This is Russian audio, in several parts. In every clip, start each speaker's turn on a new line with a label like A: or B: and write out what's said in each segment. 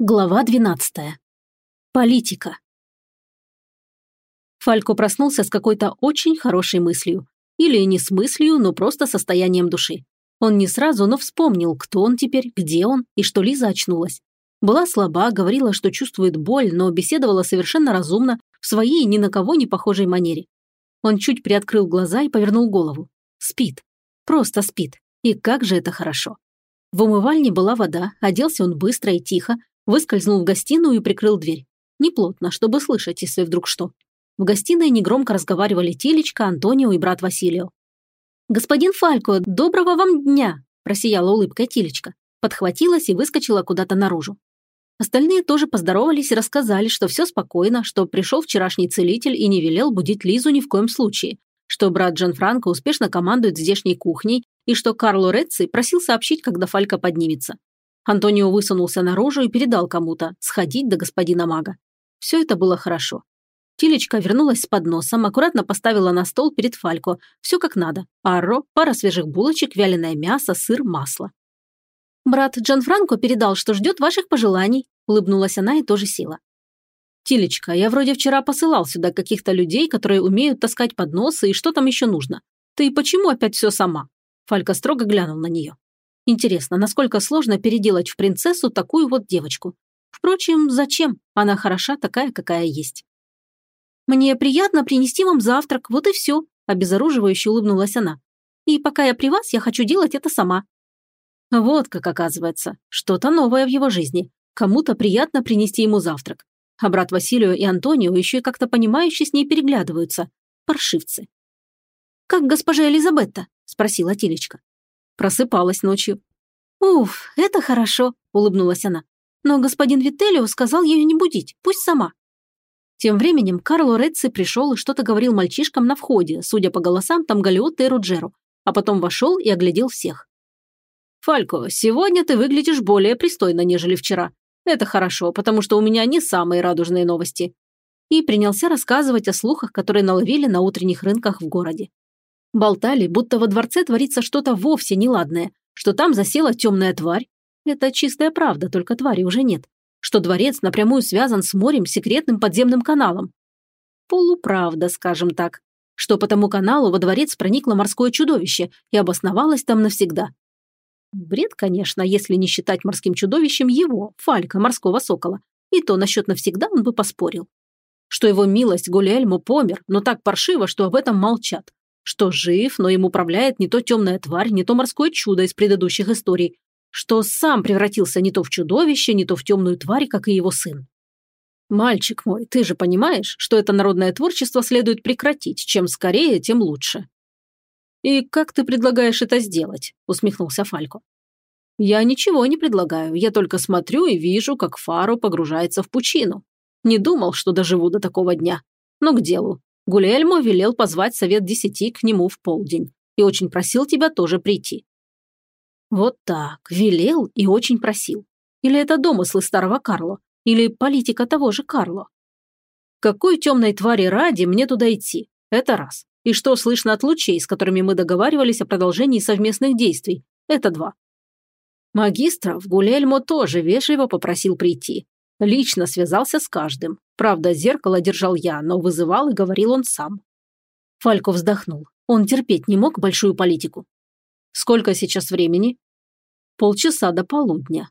A: Глава 12. Политика. Фалько проснулся с какой-то очень хорошей мыслью. Или не с мыслью, но просто состоянием души. Он не сразу, но вспомнил, кто он теперь, где он и что Лиза очнулась. Была слаба, говорила, что чувствует боль, но беседовала совершенно разумно, в своей ни на кого не похожей манере. Он чуть приоткрыл глаза и повернул голову. Спит. Просто спит. И как же это хорошо. В умывальне была вода, оделся он быстро и тихо, Выскользнул в гостиную и прикрыл дверь. Неплотно, чтобы слышать, если вдруг что. В гостиной негромко разговаривали Телечка, Антонио и брат Василио. «Господин Фалько, доброго вам дня!» – просияла улыбкой Телечка. Подхватилась и выскочила куда-то наружу. Остальные тоже поздоровались и рассказали, что все спокойно, что пришел вчерашний целитель и не велел будить Лизу ни в коем случае, что брат Джан Франко успешно командует здешней кухней и что Карло Рецци просил сообщить, когда Фалька поднимется. Антонио высунулся наружу и передал кому-то сходить до господина мага. Все это было хорошо. Тилечка вернулась с подносом, аккуратно поставила на стол перед Фалько. Все как надо. Арро, пара свежих булочек, вяленое мясо, сыр, масло. «Брат Джанфранко передал, что ждет ваших пожеланий», улыбнулась она и тоже села. «Тилечка, я вроде вчера посылал сюда каких-то людей, которые умеют таскать подносы и что там еще нужно. Ты почему опять все сама?» Фалька строго глянул на нее. Интересно, насколько сложно переделать в принцессу такую вот девочку? Впрочем, зачем? Она хороша такая, какая есть. «Мне приятно принести вам завтрак, вот и все», – обезоруживающе улыбнулась она. «И пока я при вас, я хочу делать это сама». Вот как оказывается, что-то новое в его жизни. Кому-то приятно принести ему завтрак. А брат Василию и Антонио еще и как-то понимающе с ней переглядываются. Паршивцы. «Как госпожа Элизабетта?» – спросила Тилечка. Просыпалась ночью. «Уф, это хорошо», – улыбнулась она. «Но господин Вителио сказал ее не будить, пусть сама». Тем временем Карло Рецци пришел и что-то говорил мальчишкам на входе, судя по голосам, там Галиотто и Руджеро, а потом вошел и оглядел всех. «Фалько, сегодня ты выглядишь более пристойно, нежели вчера. Это хорошо, потому что у меня не самые радужные новости». И принялся рассказывать о слухах, которые наловили на утренних рынках в городе. Болтали, будто во дворце творится что-то вовсе неладное, что там засела темная тварь. Это чистая правда, только твари уже нет. Что дворец напрямую связан с морем секретным подземным каналом. Полуправда, скажем так. Что по тому каналу во дворец проникло морское чудовище и обосновалось там навсегда. Бред, конечно, если не считать морским чудовищем его, Фалька, морского сокола. И то насчет навсегда он бы поспорил. Что его милость Гулиэльмо помер, но так паршиво, что об этом молчат что жив, но им управляет не то темная тварь, не то морское чудо из предыдущих историй, что сам превратился не то в чудовище, не то в темную тварь, как и его сын. «Мальчик мой, ты же понимаешь, что это народное творчество следует прекратить. Чем скорее, тем лучше». «И как ты предлагаешь это сделать?» – усмехнулся Фалько. «Я ничего не предлагаю, я только смотрю и вижу, как Фару погружается в пучину. Не думал, что доживу до такого дня. Но к делу. Гулельмо велел позвать совет десяти к нему в полдень и очень просил тебя тоже прийти». Вот так, велел и очень просил. Или это домыслы старого Карло, или политика того же Карло. Какой темной твари ради мне туда идти? Это раз. И что слышно от лучей, с которыми мы договаривались о продолжении совместных действий? Это два. Магистров Гулельмо тоже вежливо попросил прийти. Лично связался с каждым. Правда, зеркало держал я, но вызывал и говорил он сам. Фалько вздохнул. Он терпеть не мог большую политику. Сколько сейчас времени? Полчаса до полудня.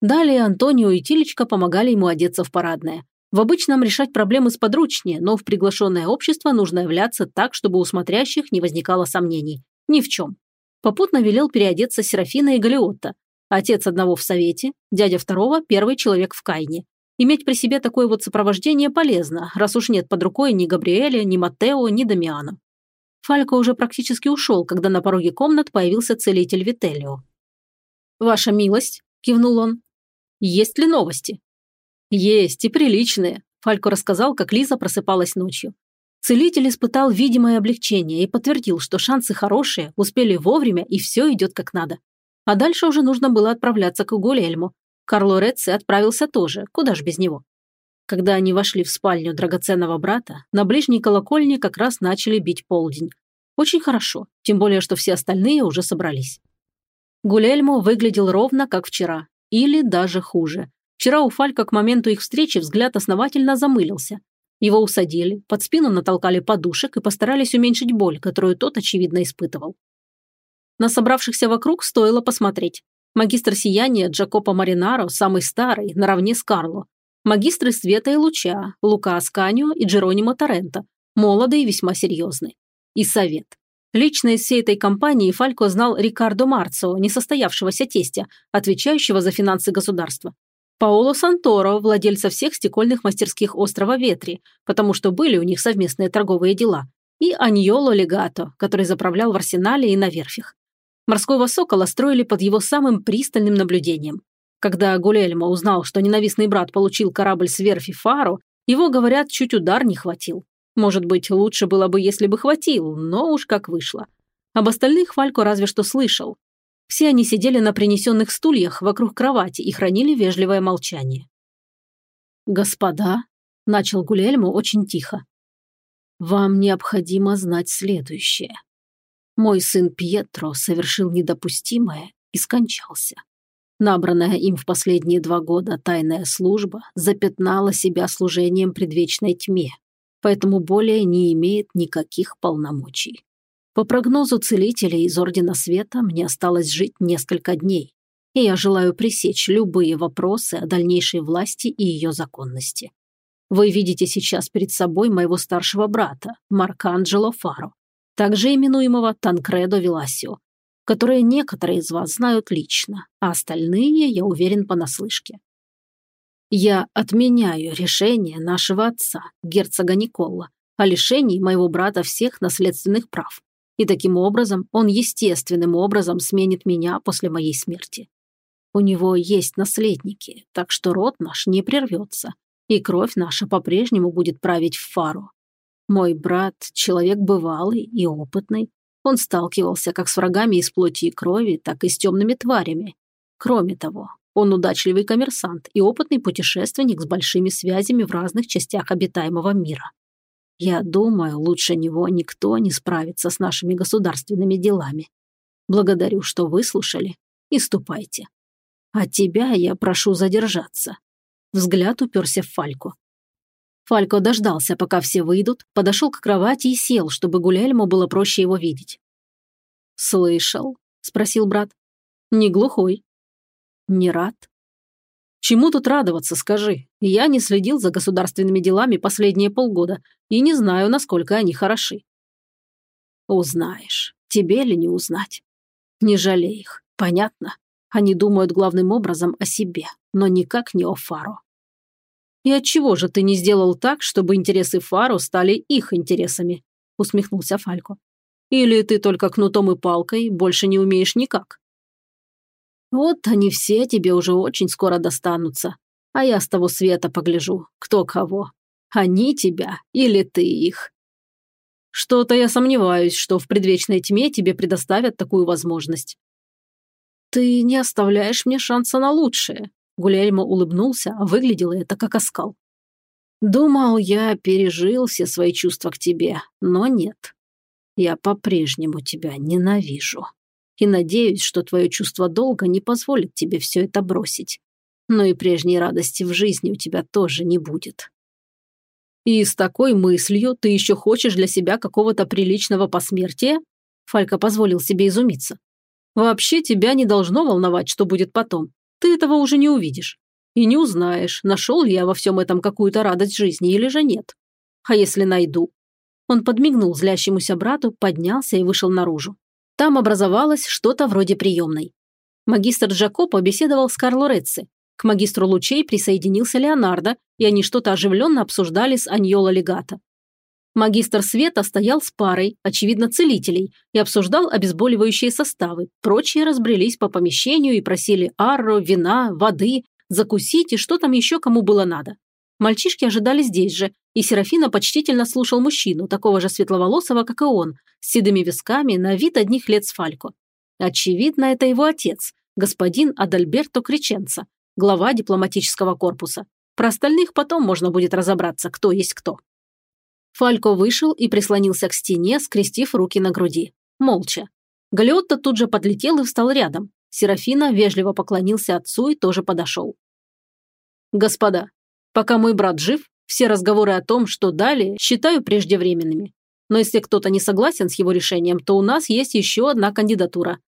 A: Далее Антонио и Тилечка помогали ему одеться в парадное. В обычном решать проблемы сподручнее, но в приглашенное общество нужно являться так, чтобы у смотрящих не возникало сомнений. Ни в чем. Попутно велел переодеться Серафина и Галиотта, Отец одного в совете, дядя второго – первый человек в Кайне. Иметь при себе такое вот сопровождение полезно, раз уж нет под рукой ни Габриэля, ни Маттео, ни Дамиана. Фалько уже практически ушел, когда на пороге комнат появился целитель Вителлио. «Ваша милость», – кивнул он, – «есть ли новости?» «Есть, и приличные», – Фалько рассказал, как Лиза просыпалась ночью. Целитель испытал видимое облегчение и подтвердил, что шансы хорошие, успели вовремя и все идет как надо. А дальше уже нужно было отправляться к Гулельму. Карло Рецци отправился тоже, куда ж без него. Когда они вошли в спальню драгоценного брата, на ближней колокольне как раз начали бить полдень. Очень хорошо, тем более, что все остальные уже собрались. Гулельмо выглядел ровно, как вчера, или даже хуже. Вчера у Фалька к моменту их встречи взгляд основательно замылился. Его усадили, под спину натолкали подушек и постарались уменьшить боль, которую тот, очевидно, испытывал. На собравшихся вокруг стоило посмотреть. Магистр сияния Джакопо Маринаро, самый старый, наравне с Карло. Магистры света и луча, Лука Асканио и Джеронимо Торренто, молодый и весьма серьезный. И совет. Лично из всей этой компании Фалько знал Рикардо Марцо, несостоявшегося тестя, отвечающего за финансы государства. Паоло Санторо, владельца всех стекольных мастерских острова Ветри, потому что были у них совместные торговые дела, и Аньоло Легато, который заправлял в арсенале и на верфях. Морского сокола строили под его самым пристальным наблюдением. Когда Гулельмо узнал, что ненавистный брат получил корабль с верфи Фару, его, говорят, чуть удар не хватил. Может быть, лучше было бы, если бы хватил, но уж как вышло. Об остальных Фалько разве что слышал. Все они сидели на принесенных стульях вокруг кровати и хранили вежливое молчание. «Господа», – начал Гулельмо очень тихо, – «вам необходимо знать следующее. Мой сын Пьетро совершил недопустимое и скончался. Набранная им в последние два года тайная служба запятнала себя служением предвечной тьме, поэтому более не имеет никаких полномочий. По прогнозу целителей из Ордена Света мне осталось жить несколько дней, и я желаю пресечь любые вопросы о дальнейшей власти и ее законности. Вы видите сейчас перед собой моего старшего брата, Марканджело Фаро, также именуемого Танкредо Виласио, которые некоторые из вас знают лично, а остальные, я уверен, понаслышке. Я отменяю решение нашего отца, герцога Николла, о лишении моего брата всех наследственных прав. И таким образом он естественным образом сменит меня после моей смерти. У него есть наследники, так что род наш не прервется, и кровь наша по-прежнему будет править в фару. Мой брат – человек бывалый и опытный. Он сталкивался как с врагами из плоти и крови, так и с темными тварями. Кроме того, он удачливый коммерсант и опытный путешественник с большими связями в разных частях обитаемого мира. Я думаю, лучше него никто не справится с нашими государственными делами. Благодарю, что выслушали, и ступайте. А тебя я прошу задержаться. Взгляд уперся в Фальку. Фалько дождался, пока все выйдут, подошел к кровати и сел, чтобы Гуляльму было проще его видеть. «Слышал?» – спросил брат. «Не глухой. Не рад? Чему тут радоваться, скажи? Я не следил за государственными делами последние полгода и не знаю, насколько они хороши. Узнаешь. Тебе ли не узнать? Не жалей их, понятно? Они думают главным образом о себе, но никак не о Фаро. И отчего же ты не сделал так, чтобы интересы Фаро стали их интересами? Усмехнулся Фалько. Или ты только кнутом и палкой больше не умеешь никак? Вот они все тебе уже очень скоро достанутся. А я с того света погляжу, кто кого. Они тебя или ты их. Что-то я сомневаюсь, что в предвечной тьме тебе предоставят такую возможность. Ты не оставляешь мне шанса на лучшее. Гуляймо улыбнулся, а выглядело это как оскал. Думал, я пережил все свои чувства к тебе, но нет. Я по-прежнему тебя ненавижу и надеюсь, что твое чувство долга не позволит тебе все это бросить. Но и прежней радости в жизни у тебя тоже не будет. И с такой мыслью ты еще хочешь для себя какого-то приличного посмертия? Фалька позволил себе изумиться. Вообще тебя не должно волновать, что будет потом. Ты этого уже не увидишь. И не узнаешь, нашел ли я во всем этом какую-то радость жизни или же нет. А если найду? Он подмигнул злящемуся брату, поднялся и вышел наружу. Там образовалось что-то вроде приемной. Магистр Джакопо беседовал с Карло Рецци. К магистру лучей присоединился Леонардо, и они что-то оживленно обсуждали с Аньоло Легато. Магистр света стоял с парой, очевидно, целителей, и обсуждал обезболивающие составы. Прочие разбрелись по помещению и просили арро, вина, воды, закусить и что там еще кому было надо. Мальчишки ожидали здесь же, и Серафина почтительно слушал мужчину, такого же светловолосого, как и он, с седыми висками, на вид одних лет с Фалько. Очевидно, это его отец, господин Адальберто Криченца, глава дипломатического корпуса. Про остальных потом можно будет разобраться, кто есть кто. Фалько вышел и прислонился к стене, скрестив руки на груди. Молча. Галиотто тут же подлетел и встал рядом. Серафина вежливо поклонился отцу и тоже подошел. Господа, пока мой брат жив, все разговоры о том, что далее, считаю преждевременными. Но если кто-то не согласен с его решением, то у нас есть еще одна кандидатура.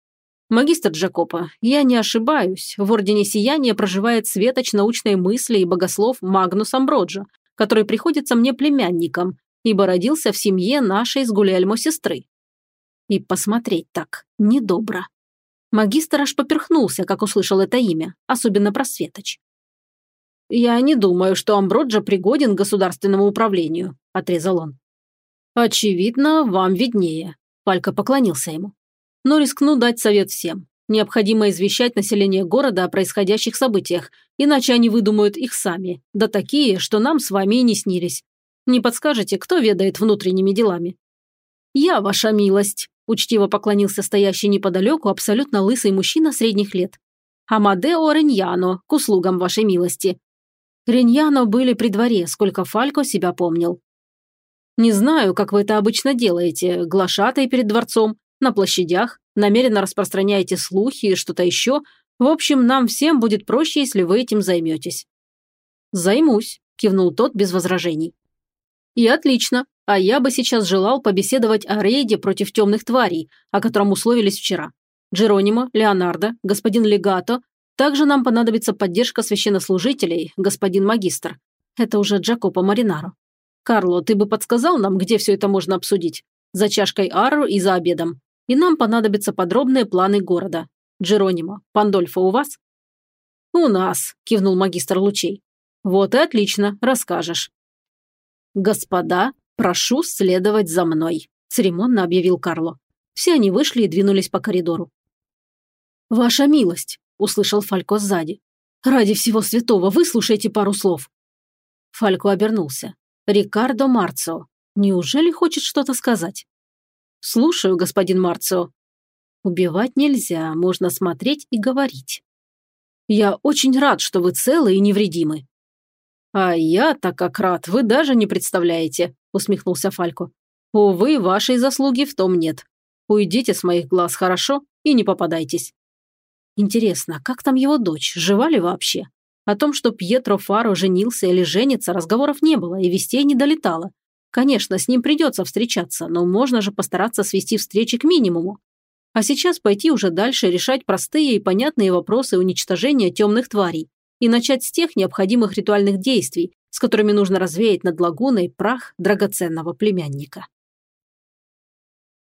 A: Магистр Джакопа, я не ошибаюсь, в Ордене Сияния проживает светоч научной мысли и богослов Магнус Амброджо, который приходится мне племянником, ибо родился в семье нашей с Гуляльмо сестры. И посмотреть так недобро. Магистр аж поперхнулся, как услышал это имя, особенно про Светоч. «Я не думаю, что Амброджа пригоден к государственному управлению», – отрезал он. «Очевидно, вам виднее», – Палька поклонился ему. «Но рискну дать совет всем. Необходимо извещать население города о происходящих событиях, иначе они выдумают их сами, да такие, что нам с вами и не снились. Не подскажете, кто ведает внутренними делами?» «Я, ваша милость», – учтиво поклонился стоящий неподалеку абсолютно лысый мужчина средних лет. «Амадео Реньяно, к услугам вашей милости». Реньяно были при дворе, сколько Фалько себя помнил. «Не знаю, как вы это обычно делаете, глашатай перед дворцом, на площадях, намеренно распространяете слухи и что-то еще. В общем, нам всем будет проще, если вы этим займетесь». «Займусь», – кивнул тот без возражений. «И отлично. А я бы сейчас желал побеседовать о рейде против темных тварей, о котором условились вчера. Джеронимо, Леонардо, господин Легато. Также нам понадобится поддержка священнослужителей, господин магистр. Это уже Джакопо Маринаро. Карло, ты бы подсказал нам, где все это можно обсудить? За чашкой ару и за обедом. И нам понадобятся подробные планы города. Джеронимо, Пандольфо у вас? У нас, кивнул магистр лучей. Вот и отлично, расскажешь. Господа, прошу следовать за мной, церемонно объявил Карло. Все они вышли и двинулись по коридору. «Ваша милость», – услышал Фалько сзади. «Ради всего святого, выслушайте пару слов». Фалько обернулся. «Рикардо Марцио. Неужели хочет что-то сказать?» «Слушаю, господин Марцио». «Убивать нельзя, можно смотреть и говорить». «Я очень рад, что вы целы и невредимы». «А я так как рад, вы даже не представляете», – усмехнулся Фалько. «Увы, вашей заслуги в том нет. Уйдите с моих глаз, хорошо? И не попадайтесь». Интересно, как там его дочь, жива ли вообще? О том, что Пьетро Фаро женился или женится, разговоров не было и вестей не долетало. Конечно, с ним придется встречаться, но можно же постараться свести встречи к минимуму. А сейчас пойти уже дальше решать простые и понятные вопросы уничтожения темных тварей и начать с тех необходимых ритуальных действий, с которыми нужно развеять над лагуной прах драгоценного племянника.